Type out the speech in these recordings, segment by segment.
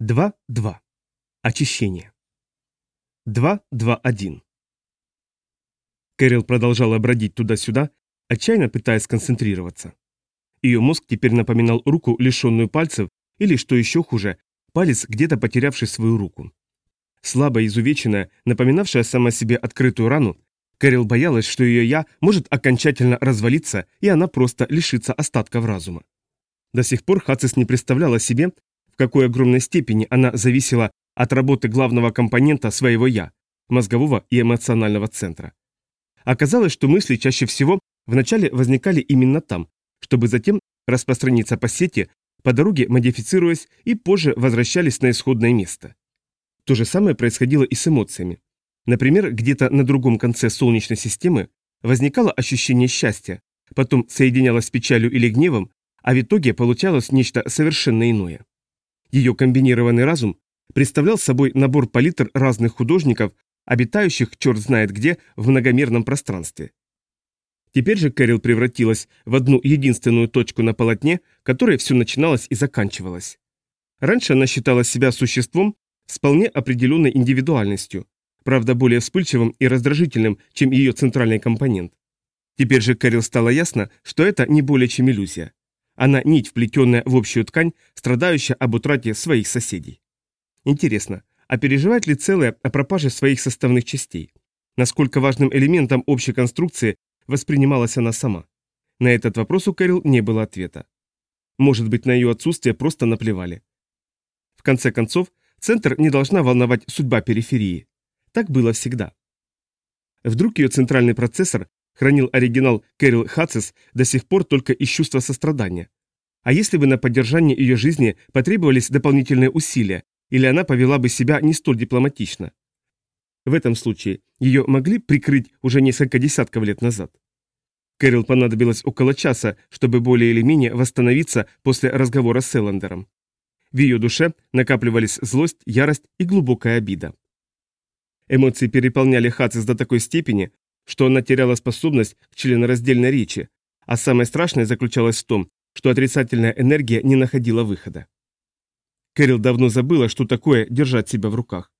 2-2. Очищение. 2-2-1. Кэрил продолжала бродить туда-сюда, отчаянно пытаясь сконцентрироваться. Ее мозг теперь напоминал руку, лишенную пальцев, или, что еще хуже, палец, где-то потерявший свою руку. Слабо изувеченная, напоминавшая сама себе открытую рану, Кэрил боялась, что ее «я» может окончательно развалиться, и она просто лишится остатков разума. До сих пор Хацис не представляла себе, какой огромной степени она зависела от работы главного компонента своего «я», мозгового и эмоционального центра. Оказалось, что мысли чаще всего вначале возникали именно там, чтобы затем распространиться по сети, по дороге модифицируясь и позже возвращались на исходное место. То же самое происходило и с эмоциями. Например, где-то на другом конце Солнечной системы возникало ощущение счастья, потом соединялось с печалью или гневом, а в итоге получалось нечто совершенно иное. Ее комбинированный разум представлял собой набор палитр разных художников, обитающих черт знает где в многомерном пространстве. Теперь же Кэрил превратилась в одну единственную точку на полотне, которой все начиналось и заканчивалось. Раньше она считала себя существом с вполне определенной индивидуальностью, правда более вспыльчивым и раздражительным, чем ее центральный компонент. Теперь же Кэрил стало ясно, что это не более чем иллюзия. Она нить, вплетенная в общую ткань, страдающая об утрате своих соседей. Интересно, а переживает ли целое о пропаже своих составных частей? Насколько важным элементом общей конструкции воспринималась она сама? На этот вопрос у Кэрил не было ответа. Может быть, на ее отсутствие просто наплевали. В конце концов, центр не должна волновать судьба периферии. Так было всегда. Вдруг ее центральный процессор хранил оригинал Кэрил Хатцес до сих пор только из чувства сострадания. А если бы на поддержание ее жизни потребовались дополнительные усилия, или она повела бы себя не столь дипломатично. В этом случае ее могли прикрыть уже несколько десятков лет назад. Кэрил понадобилось около часа, чтобы более или менее восстановиться после разговора с Эллендером. В ее душе накапливались злость, ярость и глубокая обида. Эмоции переполняли Хацис до такой степени, что она теряла способность к членораздельной речи, а самое страшное заключалось в том, что отрицательная энергия не находила выхода. Кэрил давно забыла, что такое держать себя в руках.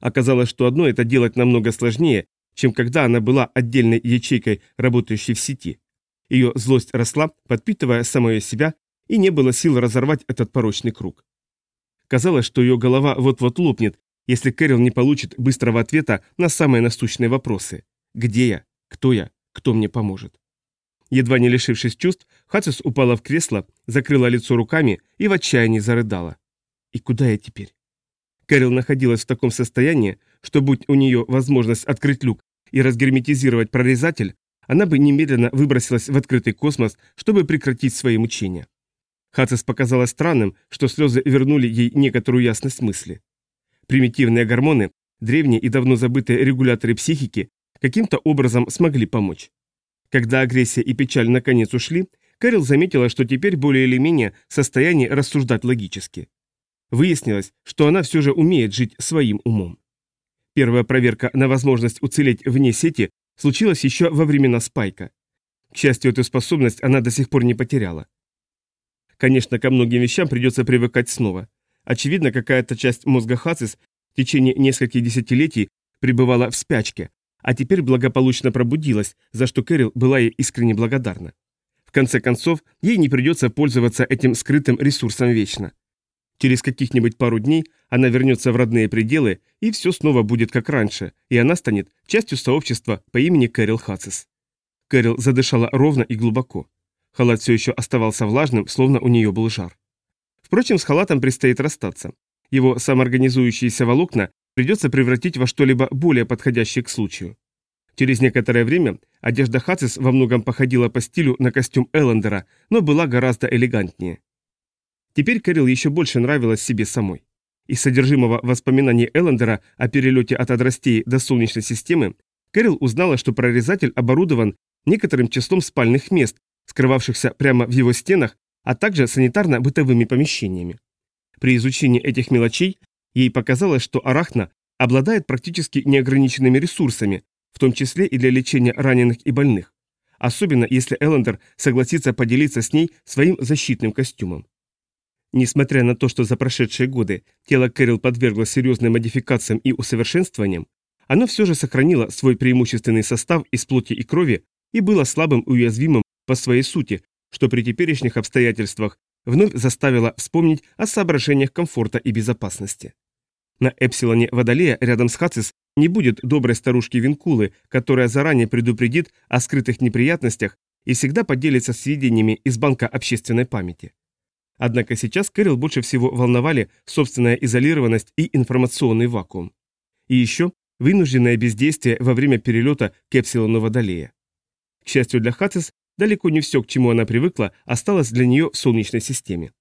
Оказалось, что одно это делать намного сложнее, чем когда она была отдельной ячейкой, работающей в сети. Ее злость росла, подпитывая самое себя, и не было сил разорвать этот порочный круг. Казалось, что ее голова вот-вот лопнет, если Кэрил не получит быстрого ответа на самые насущные вопросы. Где я? Кто я? Кто мне поможет? Едва не лишившись чувств, Хацис упала в кресло, закрыла лицо руками и в отчаянии зарыдала. И куда я теперь? Кэрил находилась в таком состоянии, что будь у нее возможность открыть люк и разгерметизировать прорезатель, она бы немедленно выбросилась в открытый космос, чтобы прекратить свои мучения. Хацис показалось странным, что слезы вернули ей некоторую ясность мысли. Примитивные гормоны, древние и давно забытые регуляторы психики, каким-то образом смогли помочь. Когда агрессия и печаль наконец ушли, Кэрил заметила, что теперь более или менее в состоянии рассуждать логически. Выяснилось, что она все же умеет жить своим умом. Первая проверка на возможность уцелеть вне сети случилась еще во времена Спайка. К счастью, эту способность она до сих пор не потеряла. Конечно, ко многим вещам придется привыкать снова. Очевидно, какая-то часть мозга Хацис в течение нескольких десятилетий пребывала в спячке, а теперь благополучно пробудилась, за что Кэрил была ей искренне благодарна. В конце концов, ей не придется пользоваться этим скрытым ресурсом вечно. Через каких-нибудь пару дней она вернется в родные пределы, и все снова будет как раньше, и она станет частью сообщества по имени Кэрил Хацис. Кэрил задышала ровно и глубоко. Халат все еще оставался влажным, словно у нее был жар. Впрочем, с халатом предстоит расстаться. Его самоорганизующиеся волокна придется превратить во что-либо более подходящее к случаю. Через некоторое время одежда Хацис во многом походила по стилю на костюм Эллендера, но была гораздо элегантнее. Теперь Кэрил еще больше нравилась себе самой. Из содержимого воспоминаний Эллендера о перелете от Адрастеи до Солнечной системы Кэрил узнала, что прорезатель оборудован некоторым числом спальных мест, скрывавшихся прямо в его стенах, а также санитарно-бытовыми помещениями. При изучении этих мелочей ей показалось, что Арахна обладает практически неограниченными ресурсами, в том числе и для лечения раненых и больных, особенно если Эллендер согласится поделиться с ней своим защитным костюмом. Несмотря на то, что за прошедшие годы тело Кэрил подверглось серьезным модификациям и усовершенствованиям, оно все же сохранило свой преимущественный состав из плоти и крови и было слабым и уязвимым по своей сути, что при теперешних обстоятельствах вновь заставило вспомнить о соображениях комфорта и безопасности. На Эпсилоне Водолея рядом с Хацис не будет доброй старушки Винкулы, которая заранее предупредит о скрытых неприятностях и всегда поделится сведениями из банка общественной памяти. Однако сейчас Кэрил больше всего волновали собственная изолированность и информационный вакуум. И еще вынужденное бездействие во время перелета к Эпсилону Водолея. К счастью для Хацис, далеко не все, к чему она привыкла, осталось для нее в Солнечной системе.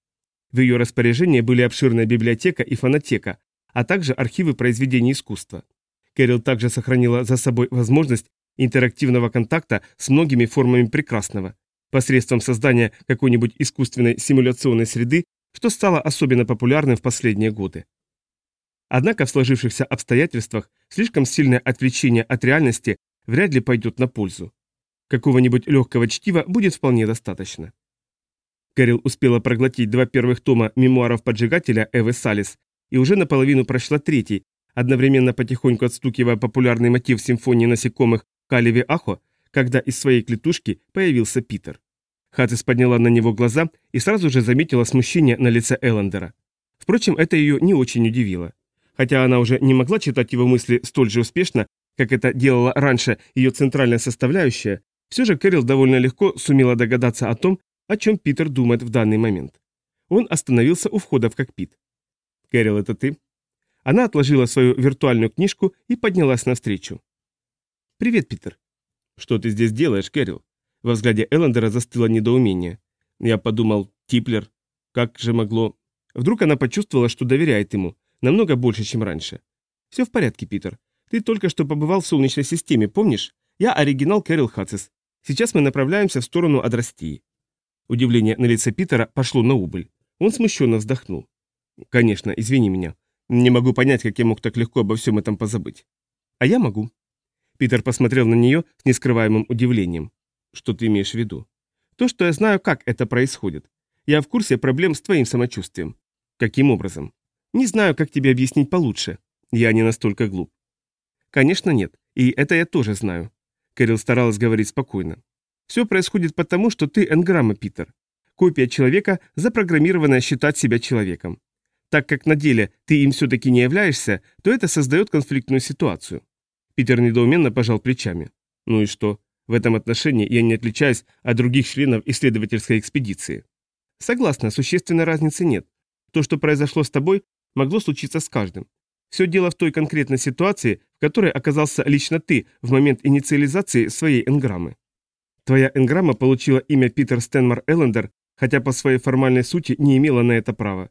В ее распоряжении были обширная библиотека и фонотека, а также архивы произведений искусства. Кэрил также сохранила за собой возможность интерактивного контакта с многими формами прекрасного, посредством создания какой-нибудь искусственной симуляционной среды, что стало особенно популярным в последние годы. Однако в сложившихся обстоятельствах слишком сильное отвлечение от реальности вряд ли пойдет на пользу. Какого-нибудь легкого чтива будет вполне достаточно. Кэрил успела проглотить два первых тома мемуаров поджигателя Эвы Салис и уже наполовину прошла третий, одновременно потихоньку отстукивая популярный мотив симфонии насекомых Калеви Ахо, когда из своей клетушки появился Питер. Хатис подняла на него глаза и сразу же заметила смущение на лице Эллендера. Впрочем, это ее не очень удивило. Хотя она уже не могла читать его мысли столь же успешно, как это делала раньше ее центральная составляющая, все же Кэрил довольно легко сумела догадаться о том, о чем Питер думает в данный момент. Он остановился у входа в кокпит. «Кэрил, это ты?» Она отложила свою виртуальную книжку и поднялась навстречу. «Привет, Питер». «Что ты здесь делаешь, Кэрил?» Во взгляде Эллендера застыло недоумение. Я подумал, Типлер, как же могло... Вдруг она почувствовала, что доверяет ему, намного больше, чем раньше. «Все в порядке, Питер. Ты только что побывал в Солнечной системе, помнишь? Я оригинал Кэрил Хатцис. Сейчас мы направляемся в сторону Адрастии». Удивление на лице Питера пошло на убыль. Он смущенно вздохнул. «Конечно, извини меня. Не могу понять, как я мог так легко обо всем этом позабыть». «А я могу». Питер посмотрел на нее с нескрываемым удивлением. «Что ты имеешь в виду?» «То, что я знаю, как это происходит. Я в курсе проблем с твоим самочувствием». «Каким образом?» «Не знаю, как тебе объяснить получше. Я не настолько глуп». «Конечно нет, и это я тоже знаю». Кэрил старалась говорить спокойно. «Все происходит потому, что ты энграмма, Питер. Копия человека, запрограммированная считать себя человеком. Так как на деле ты им все-таки не являешься, то это создает конфликтную ситуацию. Питер недоуменно пожал плечами. Ну и что? В этом отношении я не отличаюсь от других членов исследовательской экспедиции. Согласна, существенной разницы нет. То, что произошло с тобой, могло случиться с каждым. Все дело в той конкретной ситуации, которой оказался лично ты в момент инициализации своей энграммы. Твоя энграмма получила имя Питер Стэнмар Эллендер, хотя по своей формальной сути не имела на это права.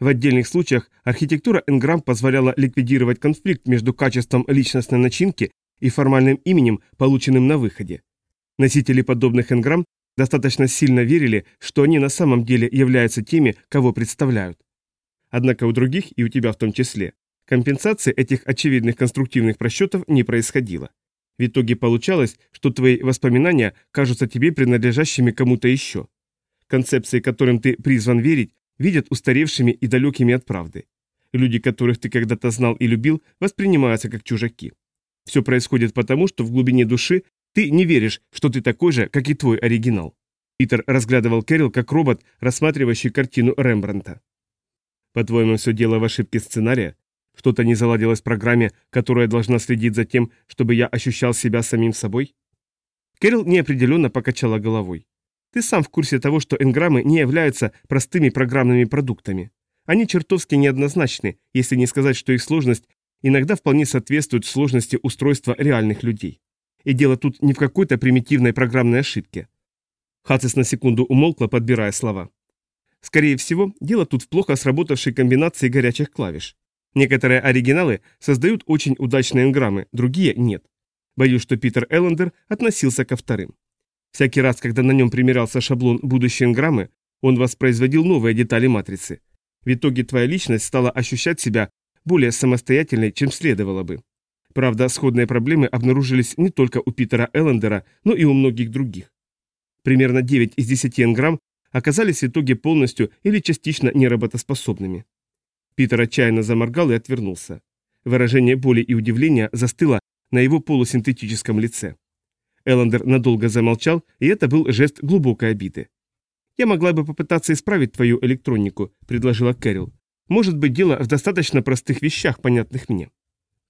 В отдельных случаях архитектура Энграмм позволяла ликвидировать конфликт между качеством личностной начинки и формальным именем, полученным на выходе. Носители подобных Энграмм достаточно сильно верили, что они на самом деле являются теми, кого представляют. Однако у других, и у тебя в том числе, компенсации этих очевидных конструктивных просчетов не происходило. В итоге получалось, что твои воспоминания кажутся тебе принадлежащими кому-то еще. Концепции, которым ты призван верить, видят устаревшими и далекими от правды. Люди, которых ты когда-то знал и любил, воспринимаются как чужаки. Все происходит потому, что в глубине души ты не веришь, что ты такой же, как и твой оригинал. Питер разглядывал Кэрил как робот, рассматривающий картину Рембранта. По-твоему, все дело в ошибке сценария? Что-то не заладилось в программе, которая должна следить за тем, чтобы я ощущал себя самим собой? Кэрил неопределенно покачала головой. Ты сам в курсе того, что энграммы не являются простыми программными продуктами. Они чертовски неоднозначны, если не сказать, что их сложность иногда вполне соответствует сложности устройства реальных людей. И дело тут не в какой-то примитивной программной ошибке. Хацис на секунду умолкла, подбирая слова. Скорее всего, дело тут в плохо сработавшей комбинации горячих клавиш. Некоторые оригиналы создают очень удачные энграммы, другие нет. Боюсь, что Питер Эллендер относился ко вторым. Всякий раз, когда на нем примерялся шаблон будущей энграммы, он воспроизводил новые детали матрицы. В итоге твоя личность стала ощущать себя более самостоятельной, чем следовало бы. Правда, сходные проблемы обнаружились не только у Питера Эллендера, но и у многих других. Примерно 9 из 10 энграмм оказались в итоге полностью или частично неработоспособными. Питер отчаянно заморгал и отвернулся. Выражение боли и удивления застыло на его полусинтетическом лице. Эллендер надолго замолчал, и это был жест глубокой обиды. «Я могла бы попытаться исправить твою электронику», — предложила Кэрил. «Может быть, дело в достаточно простых вещах, понятных мне.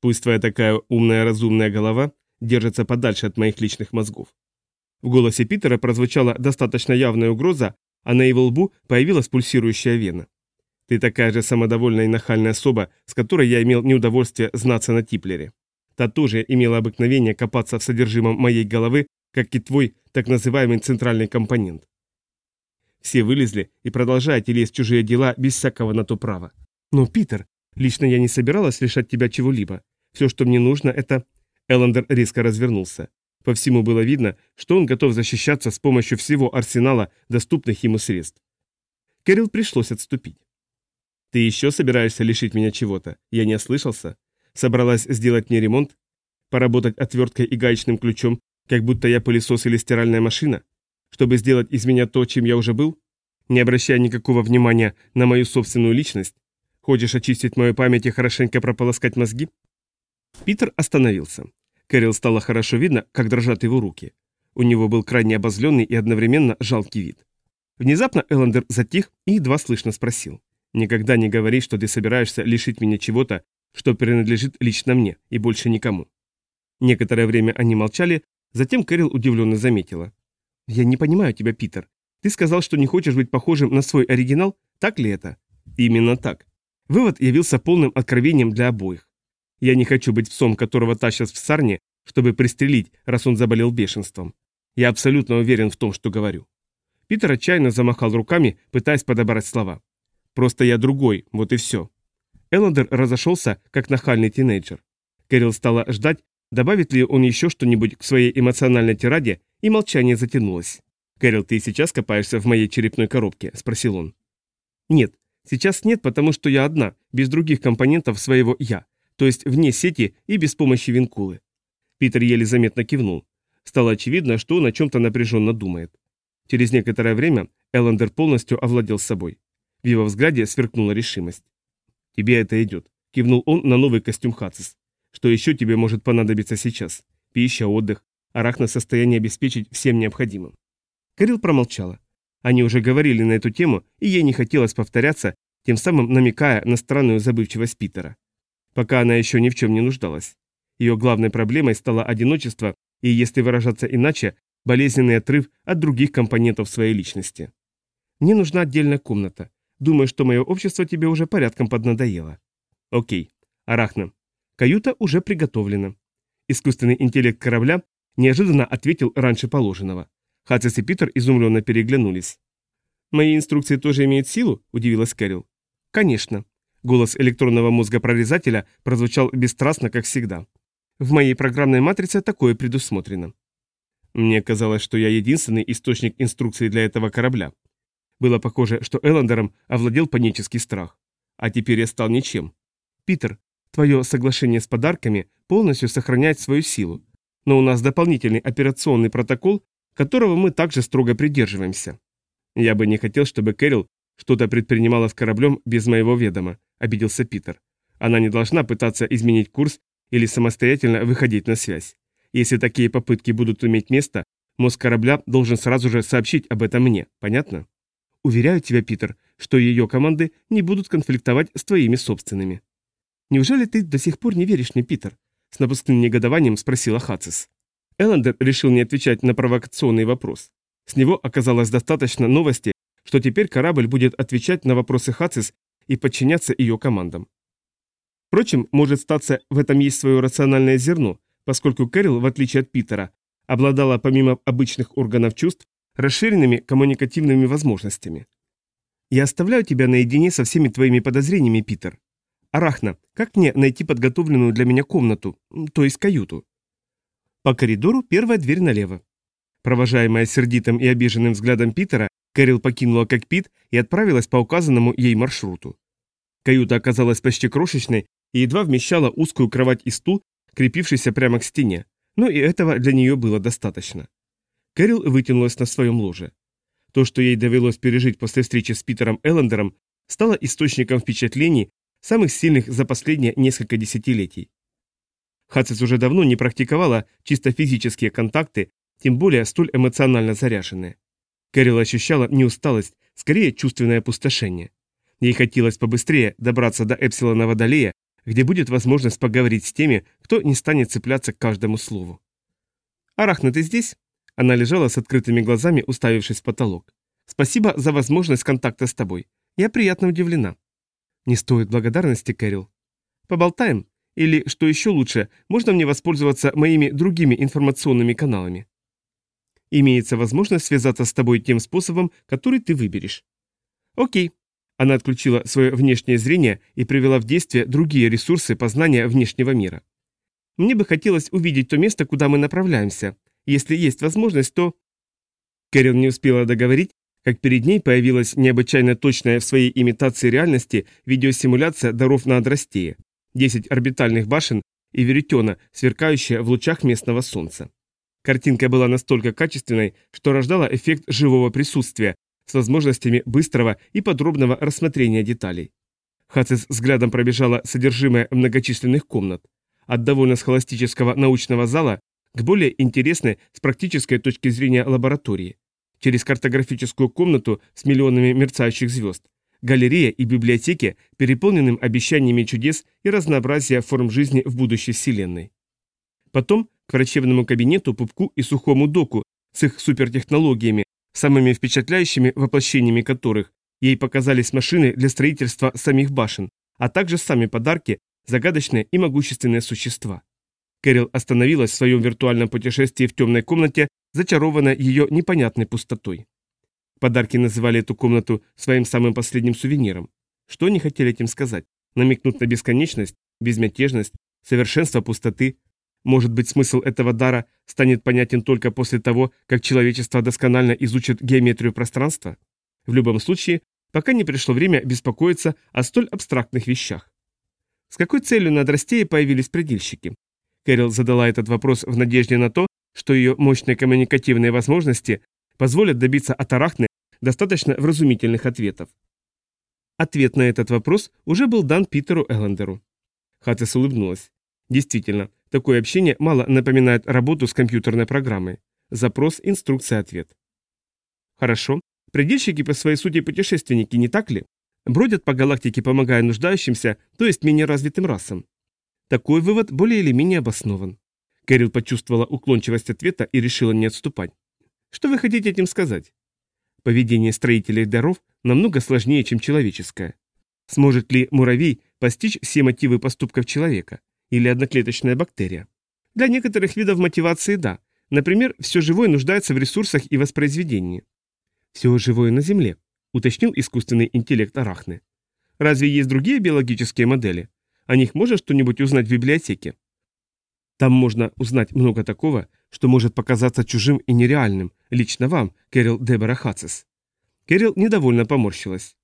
Пусть твоя такая умная разумная голова держится подальше от моих личных мозгов». В голосе Питера прозвучала достаточно явная угроза, а на его лбу появилась пульсирующая вена. «Ты такая же самодовольная и нахальная особа, с которой я имел неудовольствие знаться на Типлере. Та тоже имела обыкновение копаться в содержимом моей головы, как и твой так называемый центральный компонент. Все вылезли и продолжаете лезть в чужие дела без всякого на то права. Но, Питер, лично я не собиралась лишать тебя чего-либо. Все, что мне нужно, это... Эллендер резко развернулся. По всему было видно, что он готов защищаться с помощью всего арсенала доступных ему средств. Кэрил пришлось отступить. «Ты еще собираешься лишить меня чего-то? Я не ослышался? Собралась сделать мне ремонт? Поработать отверткой и гаечным ключом, как будто я пылесос или стиральная машина? Чтобы сделать из меня то, чем я уже был? Не обращая никакого внимания на мою собственную личность? Хочешь очистить мою память и хорошенько прополоскать мозги?» Питер остановился. Кэрил стало хорошо видно, как дрожат его руки. У него был крайне обозленный и одновременно жалкий вид. Внезапно Эллендер затих и едва слышно спросил. «Никогда не говори, что ты собираешься лишить меня чего-то, что принадлежит лично мне и больше никому». Некоторое время они молчали, затем Кэрил удивленно заметила. «Я не понимаю тебя, Питер. Ты сказал, что не хочешь быть похожим на свой оригинал, так ли это?» «Именно так. Вывод явился полным откровением для обоих. Я не хочу быть псом, которого тащат в сарне, чтобы пристрелить, раз он заболел бешенством. Я абсолютно уверен в том, что говорю. Питер отчаянно замахал руками, пытаясь подобрать слова. Просто я другой, вот и все. Эллендер разошелся, как нахальный тинейджер. Кэрил стала ждать, добавит ли он еще что-нибудь к своей эмоциональной тираде, и молчание затянулось. «Кэрил, ты сейчас копаешься в моей черепной коробке?» – спросил он. «Нет, сейчас нет, потому что я одна, без других компонентов своего «я», то есть вне сети и без помощи винкулы. Питер еле заметно кивнул. Стало очевидно, что он о чем-то напряженно думает. Через некоторое время Эллендер полностью овладел собой. В его взгляде сверкнула решимость. «Тебе это идет», — кивнул он на новый костюм Хацис. «Что еще тебе может понадобиться сейчас? Пища, отдых. Арахна состояние обеспечить всем необходимым». Кэрил промолчала. Они уже говорили на эту тему, и ей не хотелось повторяться, тем самым намекая на странную забывчивость Питера пока она еще ни в чем не нуждалась. Ее главной проблемой стало одиночество и, если выражаться иначе, болезненный отрыв от других компонентов своей личности. «Мне нужна отдельная комната. Думаю, что мое общество тебе уже порядком поднадоело». «Окей. Арахна. Каюта уже приготовлена». Искусственный интеллект корабля неожиданно ответил раньше положенного. Хацис и Питер изумленно переглянулись. «Мои инструкции тоже имеют силу?» – удивилась Кэрил. «Конечно. Голос электронного мозга прорезателя прозвучал бесстрастно, как всегда. В моей программной матрице такое предусмотрено. Мне казалось, что я единственный источник инструкций для этого корабля. Было похоже, что Эллендером овладел панический страх. А теперь я стал ничем. Питер, твое соглашение с подарками полностью сохраняет свою силу. Но у нас дополнительный операционный протокол, которого мы также строго придерживаемся. Я бы не хотел, чтобы Кэрил что-то предпринимала с кораблем без моего ведома, обиделся Питер. Она не должна пытаться изменить курс или самостоятельно выходить на связь. Если такие попытки будут иметь место, мозг корабля должен сразу же сообщить об этом мне, понятно? Уверяю тебя, Питер, что ее команды не будут конфликтовать с твоими собственными. Неужели ты до сих пор не веришь мне, Питер? С напускным негодованием спросила Хацис. Эллендер решил не отвечать на провокационный вопрос. С него оказалось достаточно новости, что теперь корабль будет отвечать на вопросы Хацис и подчиняться ее командам. Впрочем, может статься, в этом есть свое рациональное зерно, поскольку Кэрил, в отличие от Питера, обладала помимо обычных органов чувств расширенными коммуникативными возможностями. Я оставляю тебя наедине со всеми твоими подозрениями, Питер. Арахна, как мне найти подготовленную для меня комнату, то есть каюту? По коридору первая дверь налево. Провожаемая сердитым и обиженным взглядом Питера, Кэрил покинула кокпит и отправилась по указанному ей маршруту. Каюта оказалась почти крошечной и едва вмещала узкую кровать и стул, крепившийся прямо к стене, но и этого для нее было достаточно. Кэрил вытянулась на своем ложе. То, что ей довелось пережить после встречи с Питером Эллендером, стало источником впечатлений, самых сильных за последние несколько десятилетий. Хацис уже давно не практиковала чисто физические контакты, тем более столь эмоционально заряженные. Кэрил ощущала не усталость, скорее чувственное опустошение. Ей хотелось побыстрее добраться до Эпсилона Водолея, где будет возможность поговорить с теми, кто не станет цепляться к каждому слову. «Арахна, ты здесь?» Она лежала с открытыми глазами, уставившись в потолок. «Спасибо за возможность контакта с тобой. Я приятно удивлена». «Не стоит благодарности, Кэрил. Поболтаем? Или, что еще лучше, можно мне воспользоваться моими другими информационными каналами?» «Имеется возможность связаться с тобой тем способом, который ты выберешь». «Окей». Она отключила свое внешнее зрение и привела в действие другие ресурсы познания внешнего мира. «Мне бы хотелось увидеть то место, куда мы направляемся. Если есть возможность, то...» Кэрил не успела договорить, как перед ней появилась необычайно точная в своей имитации реальности видеосимуляция даров на Адрастее, 10 орбитальных башен и веретена, сверкающая в лучах местного солнца. Картинка была настолько качественной, что рождала эффект живого присутствия с возможностями быстрого и подробного рассмотрения деталей. Хацис взглядом пробежала содержимое многочисленных комнат, от довольно схоластического научного зала к более интересной с практической точки зрения лаборатории через картографическую комнату с миллионами мерцающих звезд, галерея и библиотеки, переполненным обещаниями чудес и разнообразия форм жизни в будущей Вселенной. Потом к врачебному кабинету, пупку и сухому доку с их супертехнологиями, самыми впечатляющими воплощениями которых ей показались машины для строительства самих башен, а также сами подарки, загадочные и могущественные существа. Кэрил остановилась в своем виртуальном путешествии в темной комнате зачарована ее непонятной пустотой. Подарки называли эту комнату своим самым последним сувениром. Что они хотели этим сказать? Намекнуть на бесконечность, безмятежность, совершенство пустоты? Может быть, смысл этого дара станет понятен только после того, как человечество досконально изучит геометрию пространства? В любом случае, пока не пришло время беспокоиться о столь абстрактных вещах. С какой целью на Дростее появились предельщики? Кэрил задала этот вопрос в надежде на то, что ее мощные коммуникативные возможности позволят добиться от Арахны достаточно вразумительных ответов. Ответ на этот вопрос уже был дан Питеру Эллендеру. Хатес улыбнулась. Действительно, такое общение мало напоминает работу с компьютерной программой. Запрос, инструкция, ответ. Хорошо. Предельщики по своей сути путешественники, не так ли? Бродят по галактике, помогая нуждающимся, то есть менее развитым расам. Такой вывод более или менее обоснован. Кэрил почувствовала уклончивость ответа и решила не отступать. Что вы хотите этим сказать? Поведение строителей даров намного сложнее, чем человеческое. Сможет ли муравей постичь все мотивы поступков человека? Или одноклеточная бактерия? Для некоторых видов мотивации – да. Например, все живое нуждается в ресурсах и воспроизведении. Все живое на Земле, уточнил искусственный интеллект Арахны. Разве есть другие биологические модели? О них можно что-нибудь узнать в библиотеке? Там можно узнать много такого, что может показаться чужим и нереальным, лично вам, Кэрил Дебора Хацис. Кэрил недовольно поморщилась.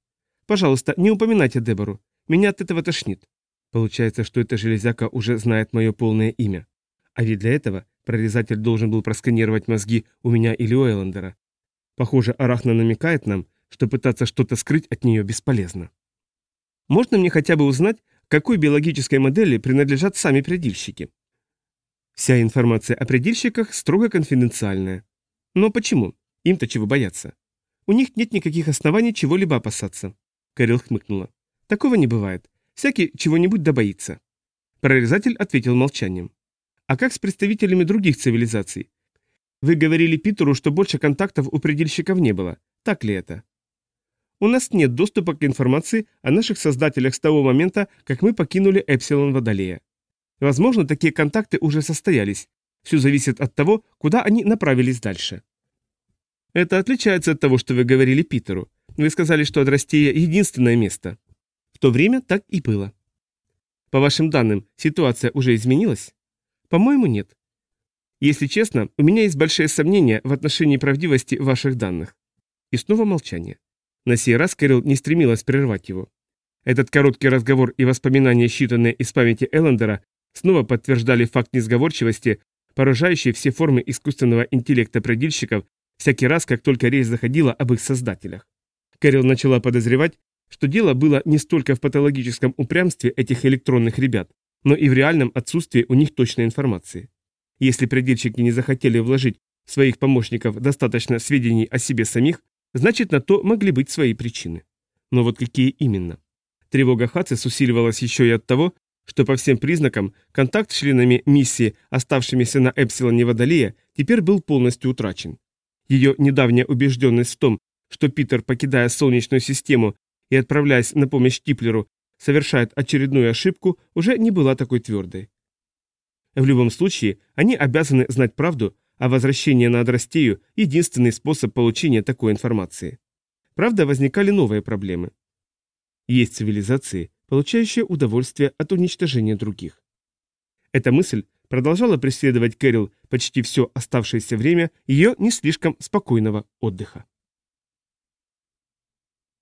«Пожалуйста, не упоминайте Дебору. Меня от этого тошнит». Получается, что эта железяка уже знает мое полное имя. А ведь для этого прорезатель должен был просканировать мозги у меня или у Эллендера. Похоже, Арахна намекает нам, что пытаться что-то скрыть от нее бесполезно. Можно мне хотя бы узнать, какой биологической модели принадлежат сами предельщики? Вся информация о предельщиках строго конфиденциальная. Но почему? Им-то чего бояться? У них нет никаких оснований чего-либо опасаться. Кэрил хмыкнула. Такого не бывает. Всякий чего-нибудь добоится. Прорезатель ответил молчанием. А как с представителями других цивилизаций? Вы говорили Питеру, что больше контактов у предельщиков не было. Так ли это? У нас нет доступа к информации о наших создателях с того момента, как мы покинули Эпсилон Водолея. Возможно, такие контакты уже состоялись. Все зависит от того, куда они направились дальше. Это отличается от того, что вы говорили Питеру. Вы сказали, что Адрастея – единственное место. В то время так и было. По вашим данным, ситуация уже изменилась? По-моему, нет. Если честно, у меня есть большие сомнения в отношении правдивости ваших данных. И снова молчание. На сей раз Кэрил не стремилась прервать его. Этот короткий разговор и воспоминания, считанные из памяти Эллендера, снова подтверждали факт несговорчивости, поражающий все формы искусственного интеллекта предельщиков Всякий раз, как только речь заходила об их создателях. Кэрил начала подозревать, что дело было не столько в патологическом упрямстве этих электронных ребят, но и в реальном отсутствии у них точной информации. Если предельщики не захотели вложить своих помощников достаточно сведений о себе самих, значит на то могли быть свои причины. Но вот какие именно? Тревога Хацис усиливалась еще и от того, что по всем признакам контакт с членами миссии, оставшимися на Эпсилоне Водолея, теперь был полностью утрачен. Ее недавняя убежденность в том, что Питер, покидая Солнечную систему и отправляясь на помощь Киплеру, совершает очередную ошибку, уже не была такой твердой. В любом случае, они обязаны знать правду, а возвращение на Адрастею – единственный способ получения такой информации. Правда, возникали новые проблемы. Есть цивилизации, получающие удовольствие от уничтожения других. Эта мысль продолжала преследовать Кэрил почти все оставшееся время ее не слишком спокойного отдыха.